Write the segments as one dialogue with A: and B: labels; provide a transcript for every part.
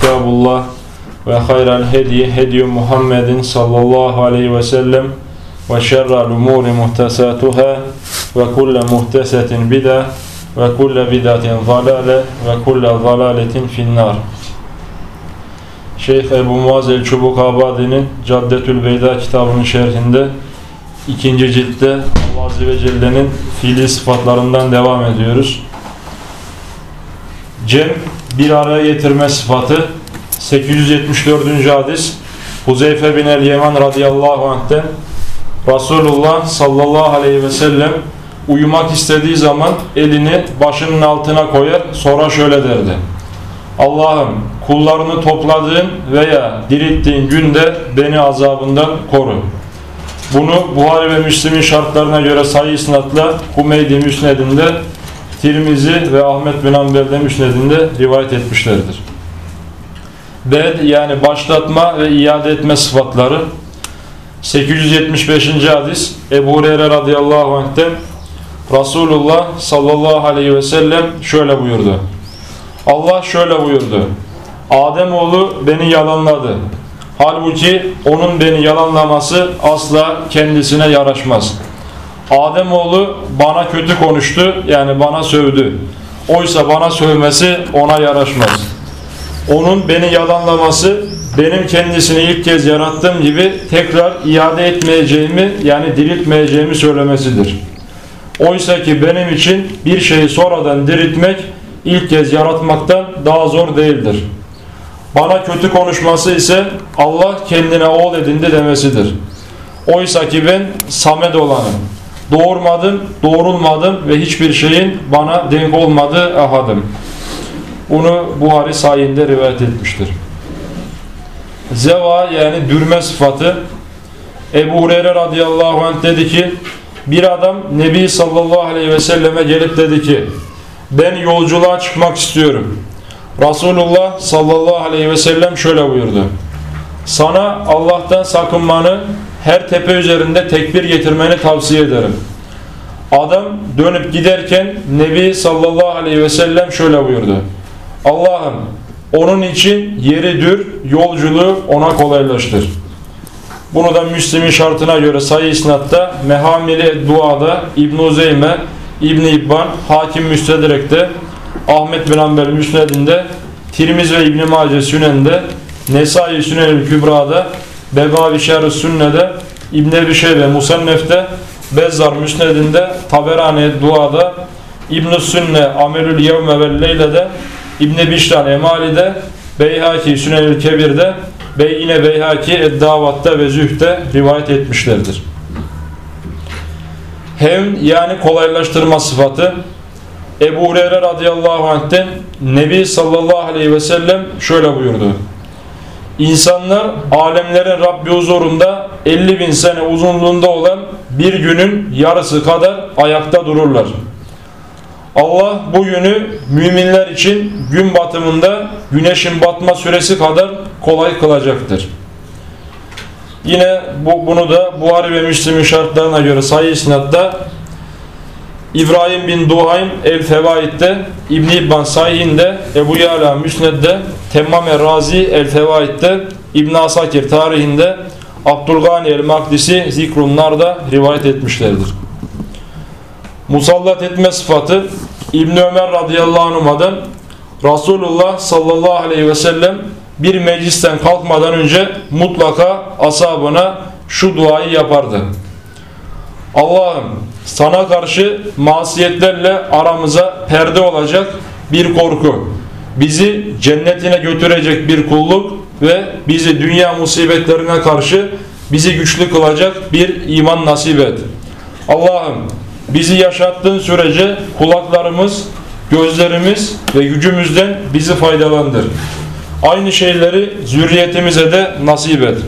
A: kitabullah ve hayral hediye hediye Muhammedin sallallahu aleyhi ve sellem ve şerrel umuri muhtesatuhâ ve kulle muhtesetin bid'a ve kulle bid'atin zalale ve kulle zalaletin finnar. Şeyh Ebu Muaz el-Çubuk Abadi'nin Caddetül Beyda kitabının şerhinde ikinci ciltte Allah Azze ve Celle'nin fiili sıfatlarından devam ediyoruz. Cem bir araya getirme sıfatı 874. hadis Huzeyfe bin el-Yeman radıyallahu anh'ten Resulullah sallallahu aleyhi ve sellem uyumak istediği zaman elini başının altına koyar sonra şöyle derdi. Allah'ım kullarını topladığın veya dirilttiğin günde beni azabından koru. Bunu Buhari ve Müslim'in şartlarına göre sayı isnatla Humeydi Müsned'inde Tirmizi ve Ahmet bin Hanbel'de Müsned'inde rivayet etmişlerdir. Bed yani başlatma ve iade etme sıfatları 875. hadis Ebu Hureyre radıyallahu anh'ten Resulullah sallallahu aleyhi ve sellem şöyle buyurdu. Allah şöyle buyurdu. Ademoğlu beni yalanladı. Halbuki onun beni yalanlaması asla kendisine yaraşmaz. Ademoğlu bana kötü konuştu yani bana sövdü. Oysa bana sövmesi ona yaraşmaz. Onun beni yalanlaması benim kendisini ilk kez yarattığım gibi tekrar iade etmeyeceğimi yani diriltmeyeceğimi söylemesidir. Oysa ki benim için bir şeyi sonradan diriltmek ilk kez yaratmaktan daha zor değildir. Bana kötü konuşması ise Allah kendine oğul edindi demesidir. Oysa ki ben samed olanım. Doğurmadım, doğrulmadım ve hiçbir şeyin bana denk olmadığı ahadım. Bunu Buhari sayinde rivayet etmiştir. Zeva yani dürme sıfatı Ebu Hureyre radıyallahu anh dedi ki bir adam Nebi sallallahu aleyhi ve selleme gelip dedi ki ben yolculuğa çıkmak istiyorum. Resulullah sallallahu aleyhi ve sellem şöyle buyurdu. Sana Allah'tan sakınmanı her tepe üzerinde tekbir getirmeni tavsiye ederim. Adam dönüp giderken Nebi sallallahu aleyhi ve sellem şöyle buyurdu. Allah'ım onun için yeri dür, yolculuğu ona kolaylaştır. Bunu da Müslim'in şartına göre sayı isnatta Mehamili Dua'da İbn-i Zeyme, İbn-i İbban, Hakim Müstedrek'te, Ahmet bin Hanbel Müsned'inde, Tirmiz ve İbn-i Mace Sünen'de, Nesai Sünenül Kübra'da, Begavi Şer-i Sünne'de, İbn-i Ebi Şeybe Musannef'te, Bezzar Müsned'inde, Taberani Dua'da, İbn-i Sünne Amelül Yevme ve Leyle'de, İbn-i Bişran Emali'de, Beyhaki Sünenül Kebir'de, Bey yine Beyhaki Eddavat'ta ve Züh'te rivayet etmişlerdir. Hevn yani kolaylaştırma sıfatı Ebu Hureyre radıyallahu anh'ten Nebi sallallahu aleyhi ve sellem şöyle buyurdu. İnsanlar alemlerin Rabbi huzurunda 50 bin sene uzunluğunda olan bir günün yarısı kadar ayakta dururlar. Allah bu günü müminler için gün batımında güneşin batma süresi kadar kolay kılacaktır. Yine bu, bunu da Buhari ve Müslim'in şartlarına göre sayı isnatta İbrahim bin Duhaym El-Fevaid'de, İbn-i İbban Ebu Yala Müsned'de, Temmame Razi El-Fevaid'de, İbn Asakir tarihinde, Abdülgani el-Makdisi Zikrunlar'da rivayet etmişlerdir. Musallat etme sıfatı İbn Ömer radıyallahu anh'dan Resulullah sallallahu aleyhi ve sellem bir meclisten kalkmadan önce mutlaka asabına şu duayı yapardı. Allah'ım sana karşı masiyetlerle aramıza perde olacak bir korku, bizi cennetine götürecek bir kulluk ve bizi dünya musibetlerine karşı bizi güçlü kılacak bir iman nasip et. Allah'ım bizi yaşattığın sürece kulaklarımız, gözlerimiz ve gücümüzden bizi faydalandır. Aynı şeyleri zürriyetimize de nasip et.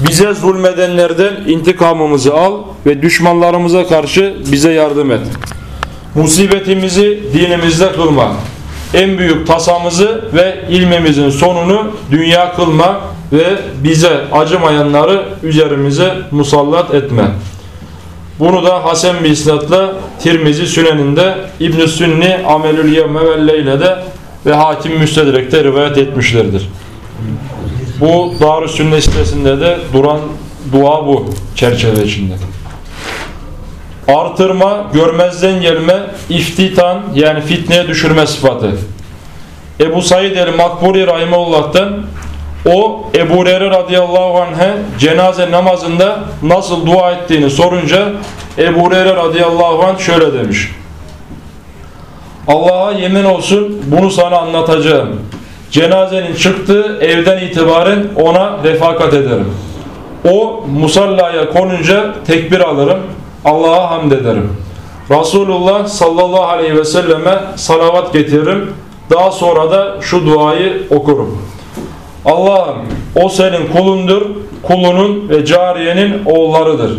A: Bize zulmedenlerden intikamımızı al ve düşmanlarımıza karşı bize yardım et. Musibetimizi dinimizde kılma. En büyük tasamızı ve ilmimizin sonunu dünya kılma ve bize acımayanları üzerimize musallat etme. Bunu da Hasan bir Tirmizi Sünen'inde İbn-i Sünni Amelül Yevme ve Leyle'de ve Hakim Müstedrek'te rivayet etmişlerdir. Bu Darü Sünne sitesinde de duran dua bu çerçeve içinde. Artırma, görmezden gelme, iftitan yani fitneye düşürme sıfatı. Ebu Said el-Makburi Rahimullah'tan o Ebu Hureyre radıyallahu anh'e cenaze namazında nasıl dua ettiğini sorunca Ebu Hureyre radıyallahu anh şöyle demiş. Allah'a yemin olsun bunu sana anlatacağım. Cenazenin çıktığı evden itibaren ona refakat ederim. O musallaya konunca tekbir alırım. Allah'a hamd ederim. Resulullah sallallahu aleyhi ve selleme salavat getiririm. Daha sonra da şu duayı okurum. Allah'ım o senin kulundur, kulunun ve cariyenin oğullarıdır.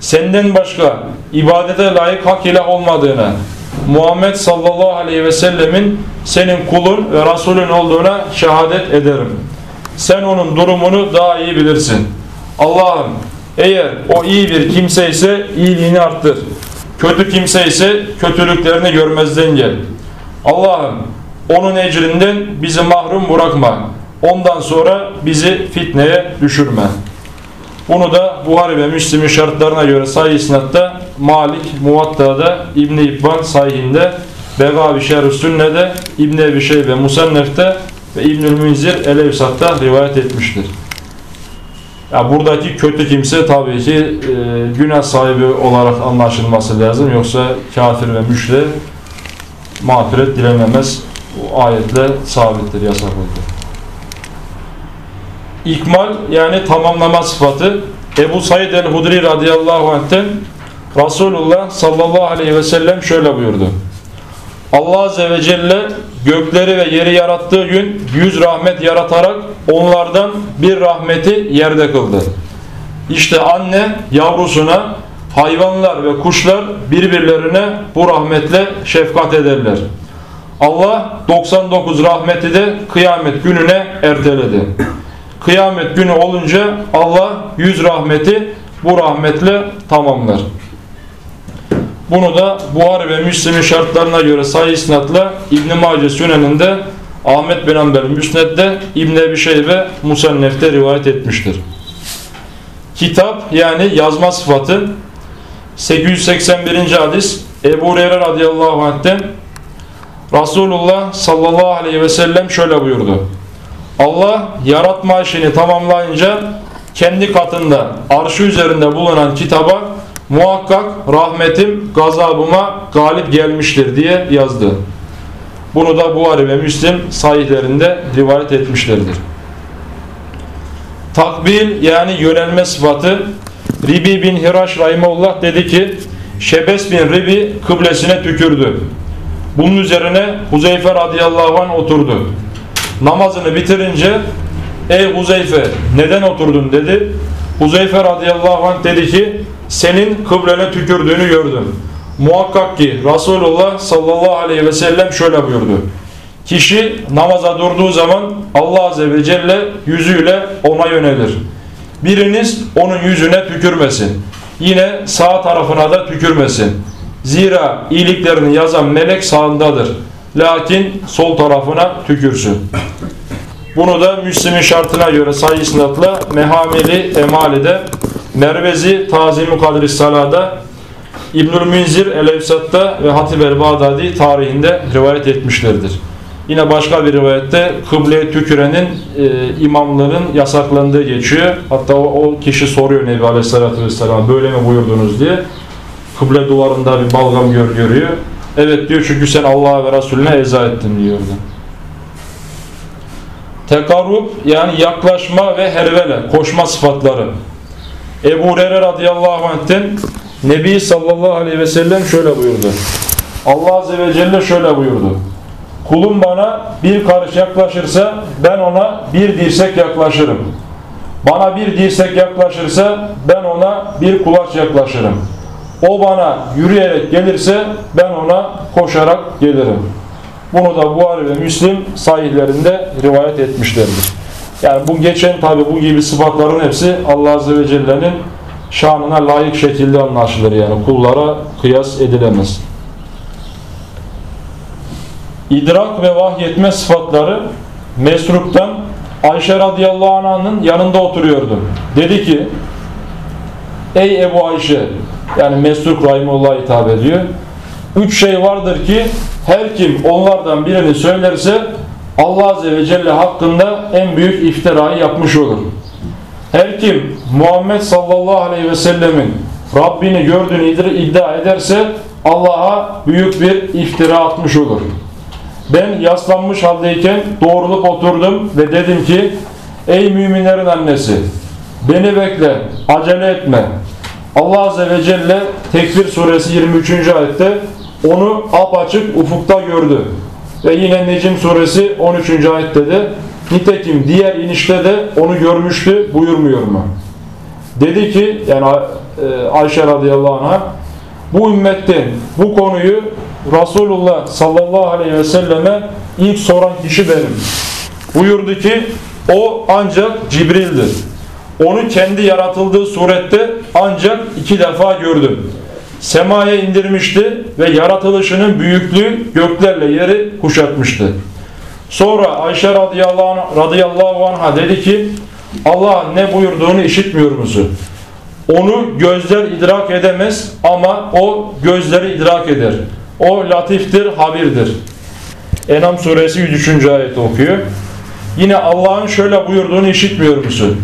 A: Senden başka ibadete layık hak ilah olmadığına, Muhammed sallallahu aleyhi ve sellemin senin kulun ve Resulün olduğuna şehadet ederim. Sen onun durumunu daha iyi bilirsin. Allah'ım eğer o iyi bir kimse ise iyiliğini arttır. Kötü kimse ise kötülüklerini görmezden gel. Allah'ım onun ecrinden bizi mahrum bırakma. Ondan sonra bizi fitneye düşürme. Bunu da Buhari ve Müslim'in şartlarına göre sayı isnatta Malik, Muvatta'da, İbn-i İbban sahihinde, Begavi Şerh-i Sünne'de, İbn-i Ebi Şeybe Musennef'te ve İbnül Münzir Elevsat'ta rivayet etmiştir. Ya buradaki kötü kimse tabii ki e, günah sahibi olarak anlaşılması lazım. Yoksa kafir ve müşre mağfiret dilememez. Bu ayetle sabittir, yasak oldu. İkmal yani tamamlama sıfatı Ebu Said el-Hudri radıyallahu anh'ten Resulullah sallallahu aleyhi ve sellem şöyle buyurdu. Allah azze ve celle gökleri ve yeri yarattığı gün yüz rahmet yaratarak onlardan bir rahmeti yerde kıldı. İşte anne yavrusuna hayvanlar ve kuşlar birbirlerine bu rahmetle şefkat ederler. Allah 99 rahmeti de kıyamet gününe erteledi. Kıyamet günü olunca Allah yüz rahmeti bu rahmetle tamamlar. Bunu da Buhari ve Müslim'in şartlarına göre sayı isnatla İbn-i Mace Sünen'inde Ahmet bin Ambel Müsned'de İbn-i Ebi Şeybe Musannef'te rivayet etmiştir. Kitap yani yazma sıfatı 881. hadis Ebu Hureyre radıyallahu anh'ten Resulullah sallallahu aleyhi ve sellem şöyle buyurdu. Allah yaratma işini tamamlayınca kendi katında arşı üzerinde bulunan kitaba muhakkak rahmetim gazabıma galip gelmiştir diye yazdı. Bunu da Buhari ve Müslim sahihlerinde rivayet etmişlerdir. Takbil yani yönelme sıfatı Ribi bin Hiraş Rahimullah dedi ki Şebes bin Ribi kıblesine tükürdü. Bunun üzerine Huzeyfe radıyallahu anh oturdu. Namazını bitirince ey Huzeyfe neden oturdun dedi. Huzeyfe radıyallahu anh dedi ki senin kıblene tükürdüğünü gördüm. Muhakkak ki Resulullah sallallahu aleyhi ve sellem şöyle buyurdu. Kişi namaza durduğu zaman Allah azze ve celle yüzüyle ona yönelir. Biriniz onun yüzüne tükürmesin. Yine sağ tarafına da tükürmesin. Zira iyiliklerini yazan melek sağındadır. Lakin sol tarafına tükürsün. Bunu da Müslim'in şartına göre sayı isnatla Mehameli Emali'de, Mervezi Tazim-i Kadri Sala'da, İbnül Münzir El-Evsat'ta ve Hatib el-Bağdadi tarihinde rivayet etmişlerdir. Yine başka bir rivayette kıbleye tükürenin e, imamların yasaklandığı geçiyor. Hatta o, o kişi soruyor Nebi Aleyhisselatü Vesselam böyle mi buyurdunuz diye. Kıble duvarında bir balgam gör, görüyor. Evet diyor çünkü sen Allah'a ve Resulüne eza ettin diyordu. Tekarrub yani yaklaşma ve hervele, koşma sıfatları. Ebu Hureyre radıyallahu anh'ten Nebi sallallahu aleyhi ve sellem şöyle buyurdu. Allah azze ve celle şöyle buyurdu. Kulum bana bir karış yaklaşırsa ben ona bir dirsek yaklaşırım. Bana bir dirsek yaklaşırsa ben ona bir kulaç yaklaşırım. O bana yürüyerek gelirse ben ona koşarak gelirim. Bunu da Buhari ve Müslim sahihlerinde rivayet etmişlerdir. Yani bu geçen tabi bu gibi sıfatların hepsi Allah Azze ve Celle'nin şanına layık şekilde anlaşılır yani kullara kıyas edilemez. İdrak ve vahyetme sıfatları Mesruk'tan Ayşe radıyallahu anh'ın yanında oturuyordum. Dedi ki Ey Ebu Ayşe yani Mesruk Rahimullah'a hitap ediyor. Üç şey vardır ki her kim onlardan birini söylerse Allah Azze ve Celle hakkında en büyük iftirayı yapmış olur. Her kim Muhammed sallallahu aleyhi ve sellemin Rabbini gördüğünü iddia ederse Allah'a büyük bir iftira atmış olur. Ben yaslanmış haldeyken doğrulup oturdum ve dedim ki Ey müminlerin annesi beni bekle acele etme. Allah Azze ve Celle Tekbir suresi 23. ayette onu apaçık ufukta gördü. Ve yine Necim suresi 13. ayette de nitekim diğer inişte de onu görmüştü buyurmuyor mu? Dedi ki yani e, Ayşe radıyallahu anh'a bu ümmetten bu konuyu Resulullah sallallahu aleyhi ve selleme ilk soran kişi benim. Buyurdu ki o ancak Cibril'dir. Onu kendi yaratıldığı surette ancak iki defa gördüm. Semaya indirmişti ve yaratılışının büyüklüğü göklerle yeri kuşatmıştı. Sonra Ayşe radıyallahu, anh, radıyallahu anh'a dedi ki Allah ne buyurduğunu işitmiyor musun? Onu gözler idrak edemez ama o gözleri idrak eder. O latiftir, habirdir. Enam suresi 103. ayet okuyor. Yine Allah'ın şöyle buyurduğunu işitmiyor musun?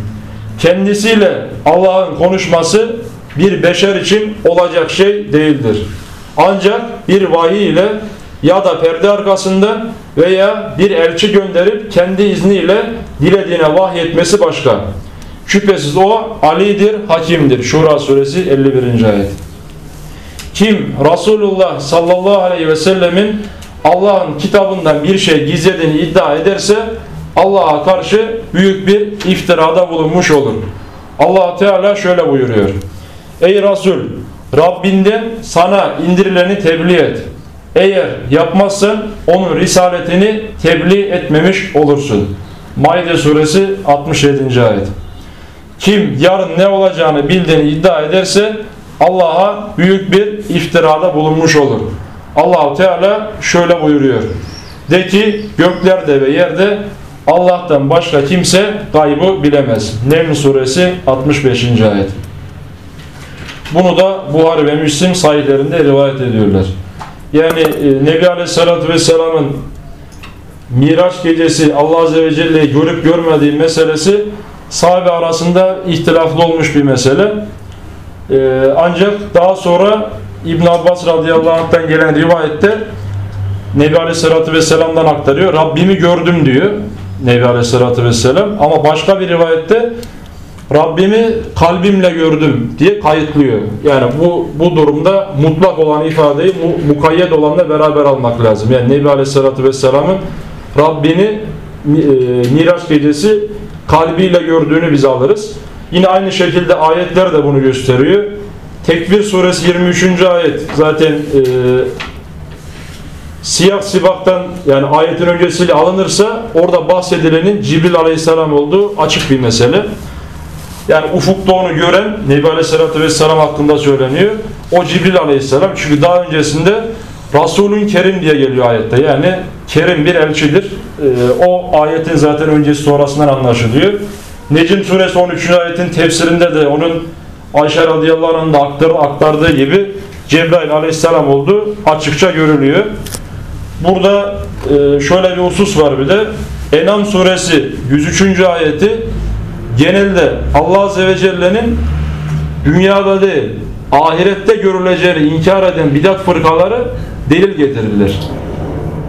A: Kendisiyle Allah'ın konuşması bir beşer için olacak şey değildir. Ancak bir vahiy ile ya da perde arkasında veya bir elçi gönderip kendi izniyle dilediğine vahyetmesi başka. Şüphesiz o Ali'dir, Hakim'dir. Şura suresi 51. ayet. Kim Resulullah sallallahu aleyhi ve sellemin Allah'ın kitabından bir şey gizlediğini iddia ederse Allah'a karşı büyük bir iftirada bulunmuş olur. allah Teala şöyle buyuruyor. Ey Resul Rabbinden sana indirileni tebliğ et. Eğer yapmazsan onun risaletini tebliğ etmemiş olursun. Maide suresi 67. ayet. Kim yarın ne olacağını bildiğini iddia ederse Allah'a büyük bir iftirada bulunmuş olur. Allahu Teala şöyle buyuruyor. De ki göklerde ve yerde Allah'tan başka kimse gaybı bilemez. Nevm suresi 65. ayet. Bunu da Buhari ve Müslim sahihlerinde rivayet ediyorlar. Yani e, Nebi Aleyhisselatü Vesselam'ın Miraç gecesi Allah Azze ve Celle'yi görüp görmediği meselesi sahabe arasında ihtilaflı olmuş bir mesele. E, ancak daha sonra İbn Abbas radıyallahu anh'tan gelen rivayette Nebi Aleyhisselatü Vesselam'dan aktarıyor. Rabbimi gördüm diyor Nebi Aleyhisselatü Vesselam. Ama başka bir rivayette Rabbimi kalbimle gördüm diye kayıtlıyor. Yani bu bu durumda mutlak olan ifadeyi mu, mukayyet olanla beraber almak lazım. Yani Nebi Aleyhisselatü Vesselam'ın Rabbini e, Miraç gecesi kalbiyle gördüğünü biz alırız. Yine aynı şekilde ayetler de bunu gösteriyor. Tekvir suresi 23. ayet zaten e, siyah sibaktan yani ayetin öncesiyle alınırsa orada bahsedilenin Cibril aleyhisselam olduğu açık bir mesele. Yani ufukta onu gören Nebi Aleyhisselatü Vesselam hakkında söyleniyor. O Cibril Aleyhisselam. Çünkü daha öncesinde Resulün Kerim diye geliyor ayette. Yani Kerim bir elçidir. Ee, o ayetin zaten öncesi sonrasından anlaşılıyor. Necim suresi 13. ayetin tefsirinde de onun Ayşe radıyallahu anh'ın da aktardığı gibi Cebrail aleyhisselam olduğu açıkça görülüyor. Burada e, şöyle bir husus var bir de. Enam suresi 103. ayeti genelde Allah Azze ve Celle'nin dünyada değil ahirette görüleceğini inkar eden bidat fırkaları delil getirirler.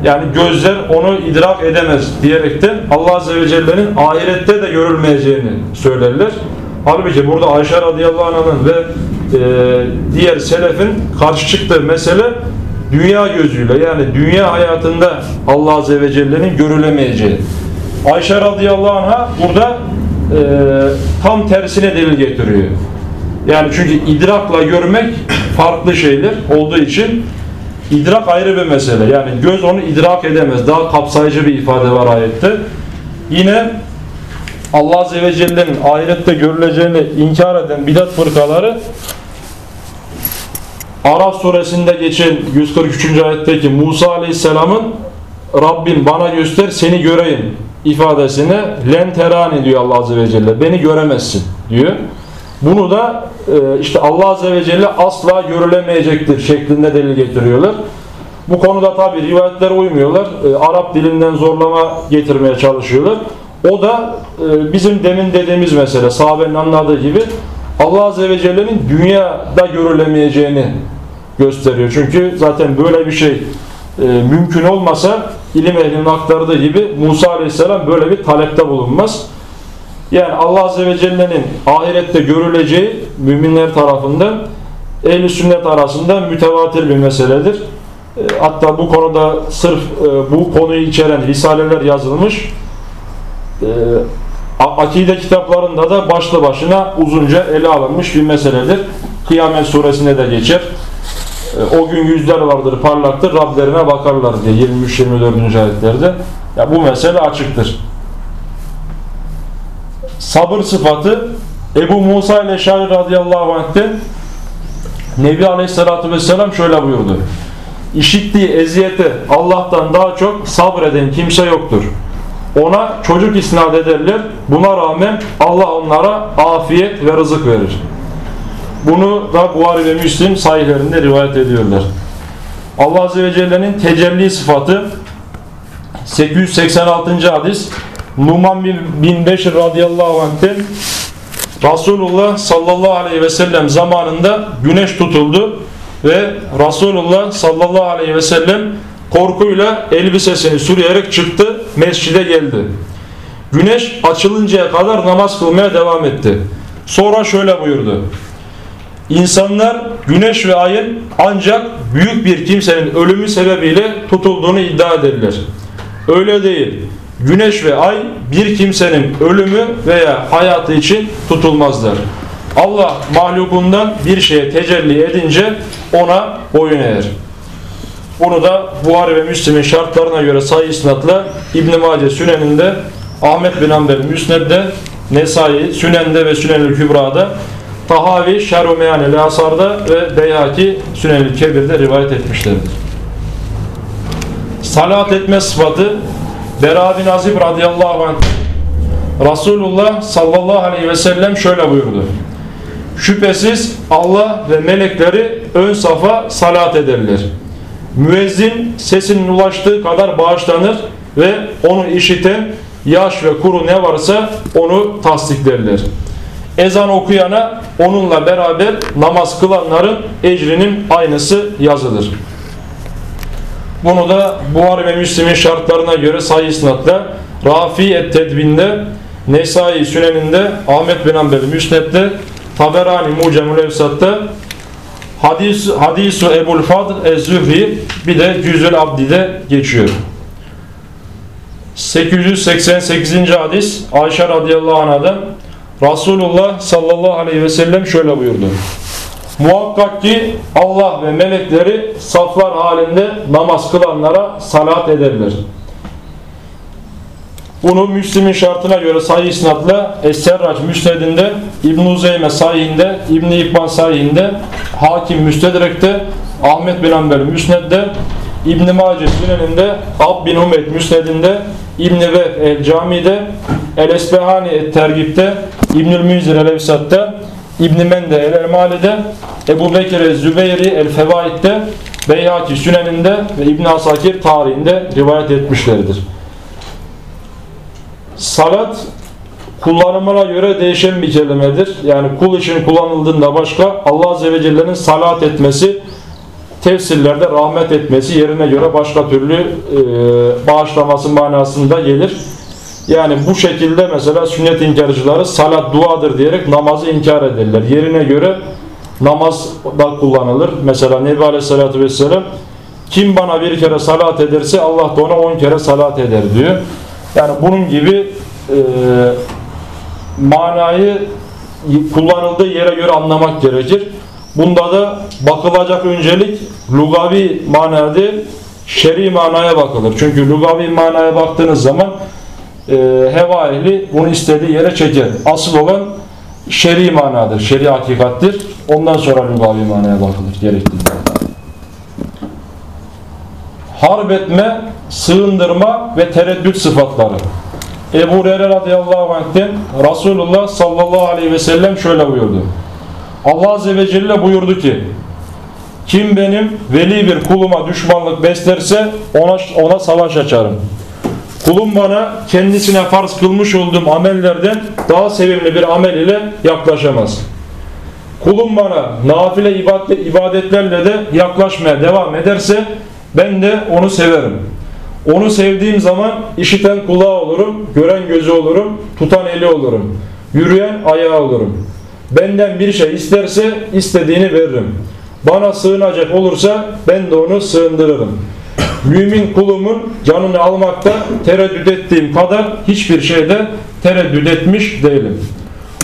A: Yani gözler onu idrak edemez diyerekten Allah Azze ve Celle'nin ahirette de görülmeyeceğini söylerler. Halbuki burada Ayşe radıyallahu anh'ın ve e, diğer selefin karşı çıktığı mesele dünya gözüyle yani dünya hayatında Allah Azze ve Celle'nin görülemeyeceği. Ayşe radıyallahu anh'a burada e, tam tersine delil getiriyor. Yani çünkü idrakla görmek farklı şeyler olduğu için idrak ayrı bir mesele. Yani göz onu idrak edemez. Daha kapsayıcı bir ifade var ayette. Yine Allah Azze ve Celle'nin ahirette görüleceğini inkar eden bidat fırkaları Araf suresinde geçen 143. ayetteki Musa Aleyhisselam'ın Rabbim bana göster seni göreyim ifadesine len teran diyor Allah Azze ve Celle. Beni göremezsin diyor. Bunu da e, işte Allah Azze ve Celle asla görülemeyecektir şeklinde delil getiriyorlar. Bu konuda tabi rivayetlere uymuyorlar. E, Arap dilinden zorlama getirmeye çalışıyorlar. O da e, bizim demin dediğimiz mesele sahabenin anladığı gibi Allah Azze ve Celle'nin dünyada görülemeyeceğini gösteriyor. Çünkü zaten böyle bir şey mümkün olmasa ilim ehlinin aktardığı gibi Musa Aleyhisselam böyle bir talepte bulunmaz. Yani Allah Azze ve Celle'nin ahirette görüleceği müminler tarafından ehl sünnet arasında mütevatir bir meseledir. E, hatta bu konuda sırf e, bu konuyu içeren risaleler yazılmış. E, akide kitaplarında da başlı başına uzunca ele alınmış bir meseledir. Kıyamet suresine de geçer. O gün yüzler vardır parlaktır Rablerine bakarlar diye 23-24. ayetlerde. Ya bu mesele açıktır sabır sıfatı Ebu Musa ile Şahir radıyallahu anh'ten Nebi aleyhissalatü vesselam şöyle buyurdu. İşittiği eziyete Allah'tan daha çok sabreden kimse yoktur. Ona çocuk isnat ederler. Buna rağmen Allah onlara afiyet ve rızık verir. Bunu da Buhari ve Müslim sahihlerinde rivayet ediyorlar. Allah Azze ve Celle'nin tecelli sıfatı 886. hadis Numan bin Beşir radıyallahu anh'ten Resulullah sallallahu aleyhi ve sellem zamanında güneş tutuldu ve Resulullah sallallahu aleyhi ve sellem korkuyla elbisesini sürüyerek çıktı, mescide geldi. Güneş açılıncaya kadar namaz kılmaya devam etti. Sonra şöyle buyurdu. İnsanlar güneş ve ayın ancak büyük bir kimsenin ölümü sebebiyle tutulduğunu iddia ederler. Öyle değil güneş ve ay bir kimsenin ölümü veya hayatı için tutulmazlar. Allah mahlukundan bir şeye tecelli edince ona boyun eğer. Bunu da Buhari ve Müslim'in şartlarına göre sayı isnatla İbn-i Mace Sünen'inde, Ahmet bin Amber Müsned'de, Nesai Sünen'de ve Sünenül Kübra'da, Tahavi Şerhu Meyanel Asar'da ve Beyhaki Sünenül Kebir'de rivayet etmişlerdir. Salat etme sıfatı Bera bin Azib radıyallahu anh Resulullah sallallahu aleyhi ve sellem şöyle buyurdu. Şüphesiz Allah ve melekleri ön safa salat ederler. Müezzin sesinin ulaştığı kadar bağışlanır ve onu işiten yaş ve kuru ne varsa onu tasdiklerler. Ezan okuyana onunla beraber namaz kılanların ecrinin aynısı yazılır. Bunu da Buhari ve Müslim'in şartlarına göre sayı isnatla Rafi et Tedbin'de, Nesai Sünen'inde, Ahmet bin Ambel Müsned'de, Taberani Mucemül Evsat'ta, Hadis, Hadisu Ebul Fadl Ez-Zühri bir de Cüzül Abdi'de geçiyor. 888. hadis Ayşe radıyallahu anh'dan Resulullah sallallahu aleyhi ve sellem şöyle buyurdu. Muhakkak ki Allah ve melekleri saflar halinde namaz kılanlara salat ederler. Bunu Müslim'in şartına göre sayı isnatla Es-Serraç Müsned'inde, İbn-i Uzeyme sayhinde, İbn-i İbban sayhinde, Hakim Müstedrek'te, Ahmet bin Hanbel Müsned'de, İbn-i Mace Sünen'inde, Ab bin Umeyd Müsned'inde, İbn-i Vehb El-Cami'de, El-Esbehani Et-Tergib'de, İbnül Müzir El-Evsat'ta, İbn-i Mende El-Emali'de, Ebu Bekir El-Zübeyri El-Fevaid'de, Beyhaki Sünen'inde ve İbn Asakir tarihinde rivayet etmişlerdir. Salat kullanımına göre değişen bir kelimedir. Yani kul için kullanıldığında başka Allah Azze ve Celle'nin salat etmesi tefsirlerde rahmet etmesi yerine göre başka türlü e, bağışlaması manasında gelir. Yani bu şekilde mesela sünnet inkarcıları salat duadır diyerek namazı inkar ederler. Yerine göre namaz da kullanılır. Mesela Nebi Aleyhisselatü Vesselam kim bana bir kere salat ederse Allah da ona on kere salat eder diyor. Yani bunun gibi e, manayı kullanıldığı yere göre anlamak gerekir. Bunda da bakılacak öncelik lugavi manada şer'i manaya bakılır. Çünkü lugavi manaya baktığınız zaman e, heva ehli bunu istediği yere çeker. Asıl olan şer'i manadır, şer'i hakikattir. Ondan sonra lugavi manaya bakılır gerektiğinde. Harp etme, sığındırma ve tereddüt sıfatları. Ebu Hureyre radıyallahu anh'ten Resulullah sallallahu aleyhi ve sellem şöyle buyurdu. Allah azze ve celle buyurdu ki kim benim veli bir kuluma düşmanlık beslerse ona, ona savaş açarım. Kulum bana kendisine farz kılmış olduğum amellerden daha sevimli bir amel ile yaklaşamaz. Kulum bana nafile ibadetlerle de yaklaşmaya devam ederse ben de onu severim. Onu sevdiğim zaman işiten kulağı olurum, gören gözü olurum, tutan eli olurum, yürüyen ayağı olurum. Benden bir şey isterse istediğini veririm. Bana sığınacak olursa ben de onu sığındırırım. Mümin kulumun canını almakta tereddüt ettiğim kadar hiçbir şeyde tereddüt etmiş değilim.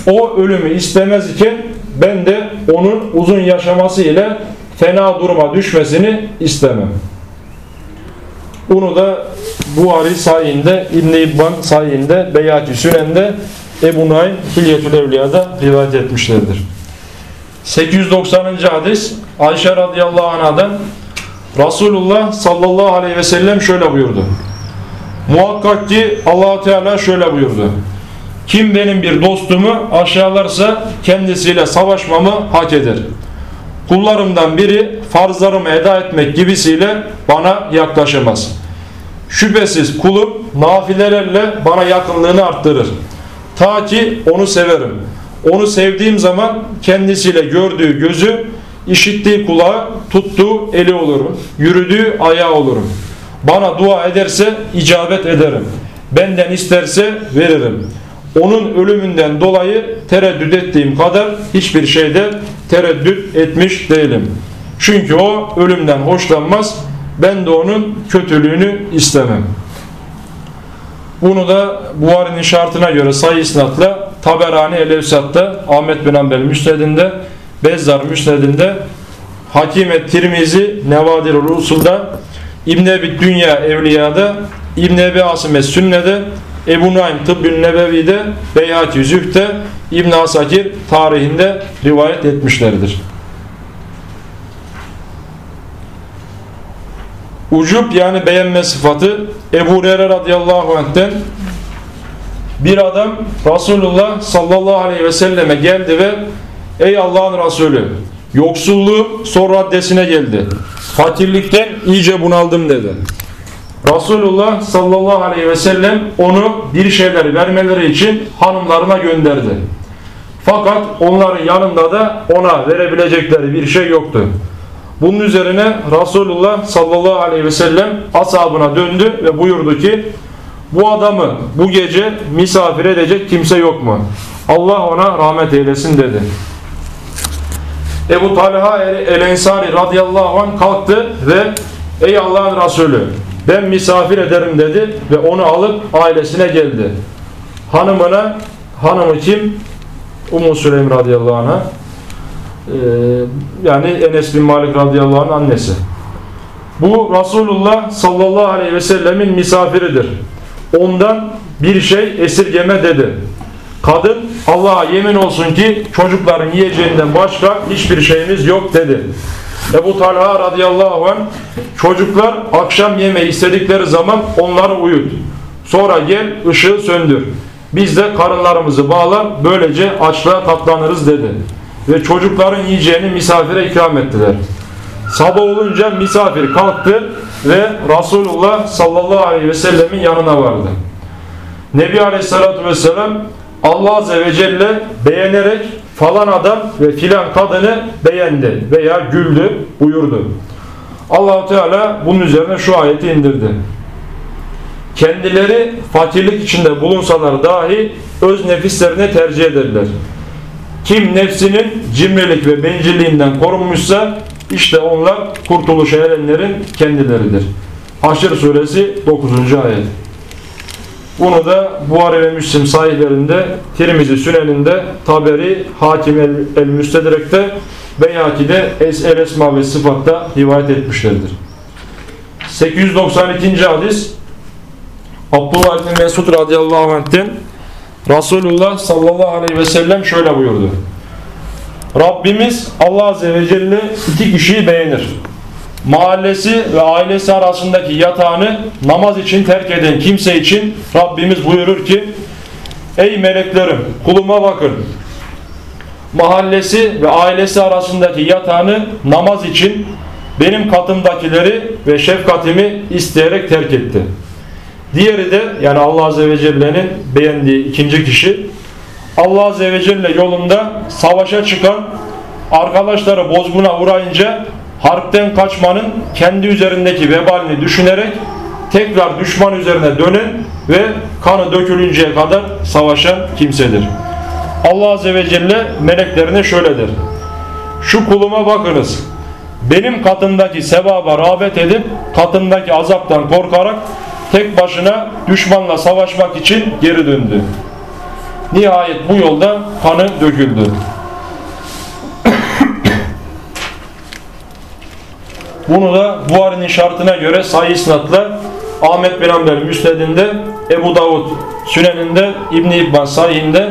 A: O ölümü istemez iken ben de onun uzun yaşaması ile fena duruma düşmesini istemem. Bunu da Buhari sayinde, İbn-i İbban sayinde, Beyati Sünen'de, Ebu Naim Hilyetül Evliya'da rivayet etmişlerdir. 890. hadis Ayşe radıyallahu anhadan Resulullah sallallahu aleyhi ve sellem şöyle buyurdu. Muhakkak ki allah Teala şöyle buyurdu. Kim benim bir dostumu aşağılarsa kendisiyle savaşmamı hak eder. Kullarımdan biri farzlarımı eda etmek gibisiyle bana yaklaşamaz. Şüphesiz kulum nafilelerle bana yakınlığını arttırır. Ta ki onu severim. Onu sevdiğim zaman kendisiyle gördüğü gözü, işittiği kulağı, tuttuğu eli olurum. Yürüdüğü ayağı olurum. Bana dua ederse icabet ederim. Benden isterse veririm. Onun ölümünden dolayı tereddüt ettiğim kadar hiçbir şeyde tereddüt etmiş değilim. Çünkü o ölümden hoşlanmaz. Ben de onun kötülüğünü istemem. Bunu da Buhari'nin şartına göre sayı isnatla Taberani El-Evsat'ta, Ahmet bin Ambel Müsned'inde, Bezzar Müsned'inde, Hakim et Tirmizi Nevadir-ül Usul'da, İbn-i Ebi Dünya Evliya'da, İbn-i Ebi Asime Sünne'de, Ebu Naim Tıbbün Nebevi'de, Beyhati Züh'te, İbn Asakir tarihinde rivayet etmişlerdir. Ucup yani beğenme sıfatı Ebu Hureyre radıyallahu anh'ten bir adam Resulullah sallallahu aleyhi ve selleme geldi ve ey Allah'ın Resulü yoksulluğum son raddesine geldi. Fakirlikten iyice bunaldım dedi. Resulullah sallallahu aleyhi ve sellem onu bir şeyler vermeleri için hanımlarına gönderdi. Fakat onların yanında da ona verebilecekleri bir şey yoktu. Bunun üzerine Resulullah sallallahu aleyhi ve sellem ashabına döndü ve buyurdu ki bu adamı bu gece misafir edecek kimse yok mu? Allah ona rahmet eylesin dedi. Ebu Talha el-Ensari radıyallahu anh kalktı ve ey Allah'ın Resulü ben misafir ederim dedi ve onu alıp ailesine geldi. Hanımına, hanımı kim? Ummu Süleym radıyallahu anh'a ee, yani Enes bin Malik radıyallahu anh annesi. Bu Resulullah sallallahu aleyhi ve sellemin misafiridir. Ondan bir şey esirgeme dedi. Kadın Allah'a yemin olsun ki çocukların yiyeceğinden başka hiçbir şeyimiz yok dedi. Ebu Talha radıyallahu anh çocuklar akşam yemeği istedikleri zaman onları uyut. Sonra gel ışığı söndür. Biz de karınlarımızı bağlar böylece açlığa katlanırız dedi. Ve çocukların yiyeceğini misafire ikram ettiler. Sabah olunca misafir kalktı ve Resulullah sallallahu aleyhi ve sellemin yanına vardı. Nebi aleyhissalatü vesselam Allah azze ve celle beğenerek falan adam ve filan kadını beğendi veya güldü buyurdu. Allahu Teala bunun üzerine şu ayeti indirdi. Kendileri fakirlik içinde bulunsalar dahi öz nefislerine tercih ederler. Kim nefsinin cimrilik ve bencilliğinden korunmuşsa işte onlar kurtuluşa erenlerin kendileridir. Haşr suresi 9. ayet. Bunu da Buhari ve Müslim sahihlerinde, Tirmizi Sünen'inde, Taberi, Hakim el, el Beyhaki'de Es El Esma ve Sıfat'ta rivayet etmişlerdir. 892. hadis Abdullah bin Mesud radıyallahu anh'ten Resulullah sallallahu aleyhi ve sellem şöyle buyurdu. Rabbimiz Allah azze ve celle iki kişiyi beğenir. Mahallesi ve ailesi arasındaki yatağını namaz için terk eden kimse için Rabbimiz buyurur ki Ey meleklerim kuluma bakın. Mahallesi ve ailesi arasındaki yatağını namaz için benim katımdakileri ve şefkatimi isteyerek terk etti. Diğeri de yani Allah Azze ve Celle'nin beğendiği ikinci kişi Allah Azze ve Celle yolunda savaşa çıkan arkadaşları bozguna uğrayınca harpten kaçmanın kendi üzerindeki vebalini düşünerek tekrar düşman üzerine dönen ve kanı dökülünceye kadar savaşan kimsedir. Allah Azze ve Celle meleklerine şöyle der. Şu kuluma bakınız. Benim katımdaki sevaba rağbet edip katımdaki azaptan korkarak tek başına düşmanla savaşmak için geri döndü. Nihayet bu yolda kanı döküldü. Bunu da Buhari'nin şartına göre sayı isnatla Ahmet bin Hanbel Müsned'inde, Ebu Davud Sünen'inde, İbn İbban Sahih'inde,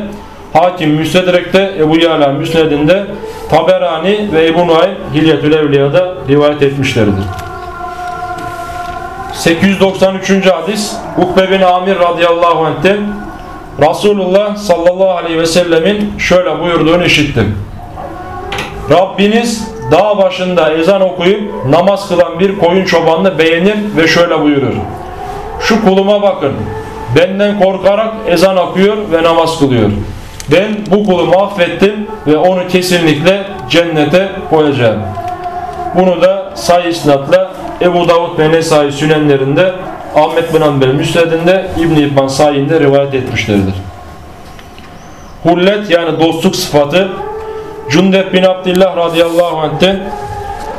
A: Hakim Müstedrek'te, Ebu Yala Müsned'inde, Taberani ve Ebu Nuaym Hilyetül Evliya'da rivayet etmişlerdir. 893. hadis Ukbe bin Amir radıyallahu anh'ten Resulullah sallallahu aleyhi ve sellemin şöyle buyurduğunu işittim. Rabbiniz dağ başında ezan okuyup namaz kılan bir koyun çobanını beğenir ve şöyle buyurur. Şu kuluma bakın. Benden korkarak ezan okuyor ve namaz kılıyor. Ben bu kulumu affettim ve onu kesinlikle cennete koyacağım. Bunu da say isnatla Ebu Davud ve Nesai Sünenlerinde Ahmet bin Hanbel Müsned'inde İbn-i İbban Sayin'de rivayet etmişlerdir. Hullet yani dostluk sıfatı Cundeb bin Abdillah radıyallahu anh'ten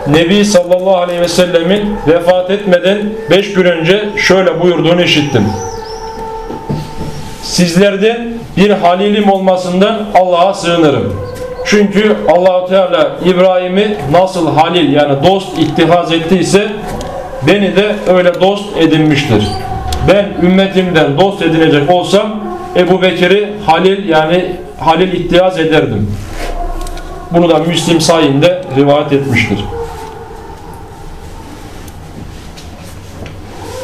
A: Nebi sallallahu aleyhi ve sellemin vefat etmeden 5 gün önce şöyle buyurduğunu işittim. Sizlerden bir halilim olmasından Allah'a sığınırım. Çünkü Allahu Teala İbrahim'i nasıl halil yani dost ittihaz ettiyse beni de öyle dost edinmiştir. Ben ümmetimden dost edinecek olsam Ebu Bekir'i halil yani halil ittihaz ederdim. Bunu da Müslim sayinde rivayet etmiştir.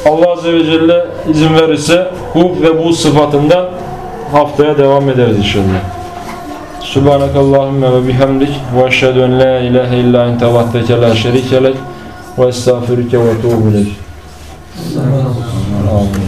A: Allah Azze ve Celle izin verirse bu ve bu sıfatından haftaya devam ederiz inşallah. Subhanakallahumma ve bihamdik ve eşhedü en la ilahe illa ente vahdeke la şerike lek ve estağfiruke ve etûbü ileyk. Amin.